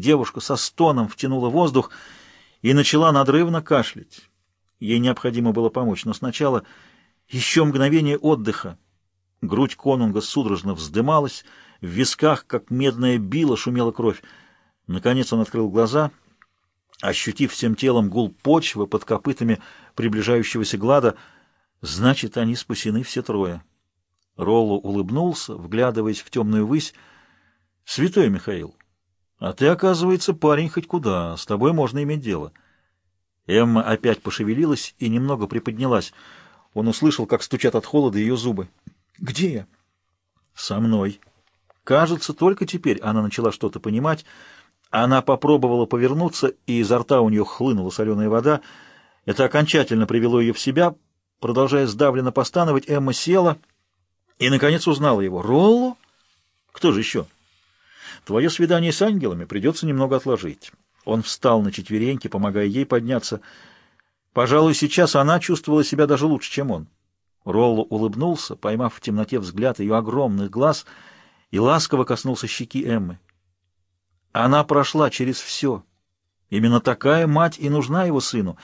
Девушка со стоном втянула воздух и начала надрывно кашлять. Ей необходимо было помочь, но сначала еще мгновение отдыха. Грудь конунга судорожно вздымалась, в висках, как медная била, шумела кровь. Наконец он открыл глаза, ощутив всем телом гул почвы под копытами приближающегося глада. Значит, они спасены все трое. Роллу улыбнулся, вглядываясь в темную высь. «Святой Михаил, а ты, оказывается, парень хоть куда, с тобой можно иметь дело». Эмма опять пошевелилась и немного приподнялась. Он услышал, как стучат от холода ее зубы. «Где я?» «Со мной». Кажется, только теперь она начала что-то понимать. Она попробовала повернуться, и изо рта у нее хлынула соленая вода. Это окончательно привело ее в себя. Продолжая сдавленно постановать, Эмма села и, наконец, узнала его. «Роллу? Кто же еще?» «Твое свидание с ангелами придется немного отложить». Он встал на четвереньки, помогая ей подняться. Пожалуй, сейчас она чувствовала себя даже лучше, чем он. Ролло улыбнулся, поймав в темноте взгляд ее огромных глаз, и ласково коснулся щеки Эммы. Она прошла через все. Именно такая мать и нужна его сыну.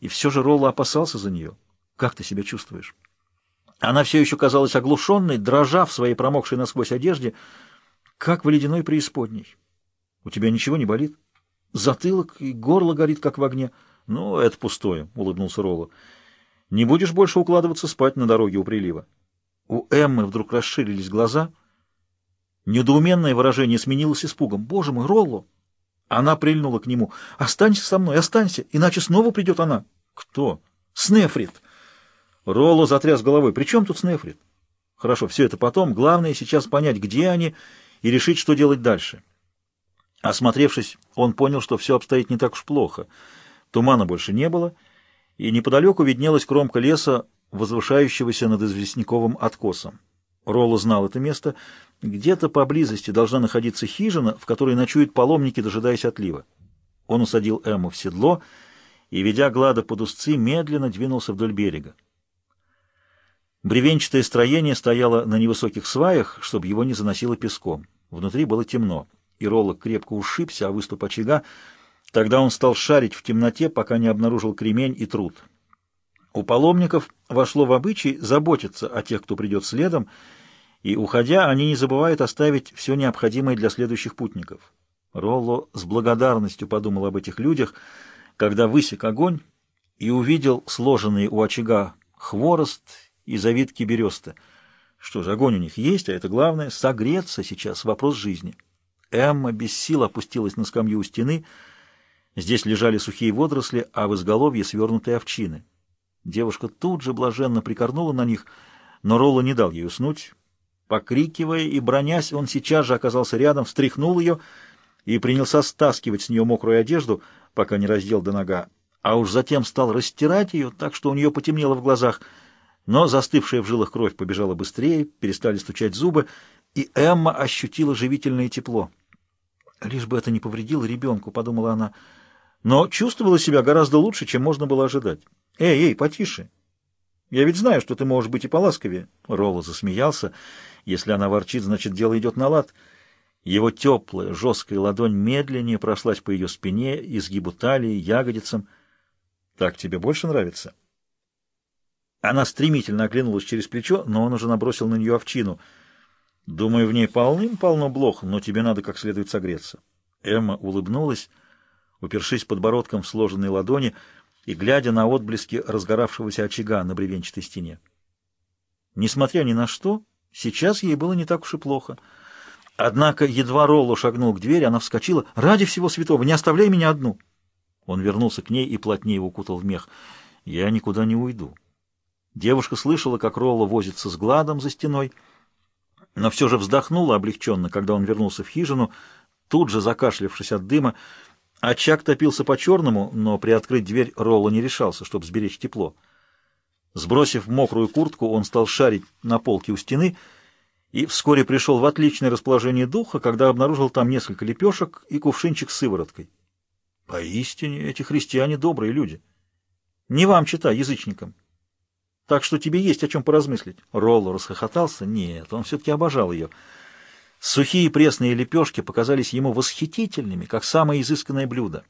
И все же Ролло опасался за нее. Как ты себя чувствуешь? Она все еще казалась оглушенной, дрожа в своей промокшей насквозь одежде, как в ледяной преисподней. У тебя ничего не болит? Затылок и горло горит, как в огне. Ну, это пустое, — улыбнулся Ролло. Не будешь больше укладываться спать на дороге у прилива. У Эммы вдруг расширились глаза. Недоуменное выражение сменилось испугом. «Боже мой, Ролло!» Она прильнула к нему. «Останься со мной, останься, иначе снова придет она». «Кто?» «Снефрит». Ролло затряс головой. «При чем тут Снефрит?» «Хорошо, все это потом. Главное сейчас понять, где они, и решить, что делать дальше». Осмотревшись, он понял, что все обстоит не так уж плохо. Тумана больше не было, и неподалеку виднелась кромка леса, возвышающегося над известняковым откосом. Ролло знал это место. Где-то поблизости должна находиться хижина, в которой ночуют паломники, дожидаясь отлива. Он усадил Эмму в седло и, ведя Глада под узцы, медленно двинулся вдоль берега. Бревенчатое строение стояло на невысоких сваях, чтобы его не заносило песком. Внутри было темно и Роллок крепко ушибся о выступ очага. Тогда он стал шарить в темноте, пока не обнаружил кремень и труд. У паломников вошло в обычай заботиться о тех, кто придет следом, и, уходя, они не забывают оставить все необходимое для следующих путников. Ролло с благодарностью подумал об этих людях, когда высек огонь и увидел сложенные у очага хворост и завитки бересты. Что же, огонь у них есть, а это главное — согреться сейчас — вопрос жизни. Эмма без сил опустилась на скамью у стены. Здесь лежали сухие водоросли, а в изголовье свернутые овчины. Девушка тут же блаженно прикорнула на них, но Ролла не дал ей уснуть. Покрикивая и бронясь, он сейчас же оказался рядом, встряхнул ее и принялся стаскивать с нее мокрую одежду, пока не раздел до нога, а уж затем стал растирать ее, так что у нее потемнело в глазах, но застывшая в жилах кровь побежала быстрее, перестали стучать зубы, и Эмма ощутила живительное тепло. Лишь бы это не повредило ребенку, подумала она, но чувствовала себя гораздо лучше, чем можно было ожидать. Эй, эй, потише. Я ведь знаю, что ты можешь быть и поласковее. Ролла засмеялся. Если она ворчит, значит, дело идет на лад. Его теплая, жесткая ладонь медленнее прошлась по ее спине, изгибу талии, ягодицам. Так тебе больше нравится? Она стремительно оглянулась через плечо, но он уже набросил на нее овчину — Думаю, в ней полным-полно блох, но тебе надо как следует согреться. Эмма улыбнулась, упершись подбородком в сложенные ладони и глядя на отблески разгоравшегося очага на бревенчатой стене. Несмотря ни на что, сейчас ей было не так уж и плохо. Однако едва Ролло шагнул к двери, она вскочила. «Ради всего святого, не оставляй меня одну!» Он вернулся к ней и плотнее укутал в мех. «Я никуда не уйду». Девушка слышала, как Ролло возится с гладом за стеной, — но все же вздохнула облегченно, когда он вернулся в хижину, тут же закашлявшись от дыма. Очаг топился по-черному, но приоткрыть дверь Ролла не решался, чтобы сберечь тепло. Сбросив мокрую куртку, он стал шарить на полке у стены и вскоре пришел в отличное расположение духа, когда обнаружил там несколько лепешек и кувшинчик с сывороткой. Поистине, эти христиане добрые люди. Не вам, читай, язычникам. Так что тебе есть о чем поразмыслить. Ролло расхохотался. Нет, он все-таки обожал ее. Сухие пресные лепешки показались ему восхитительными, как самое изысканное блюдо.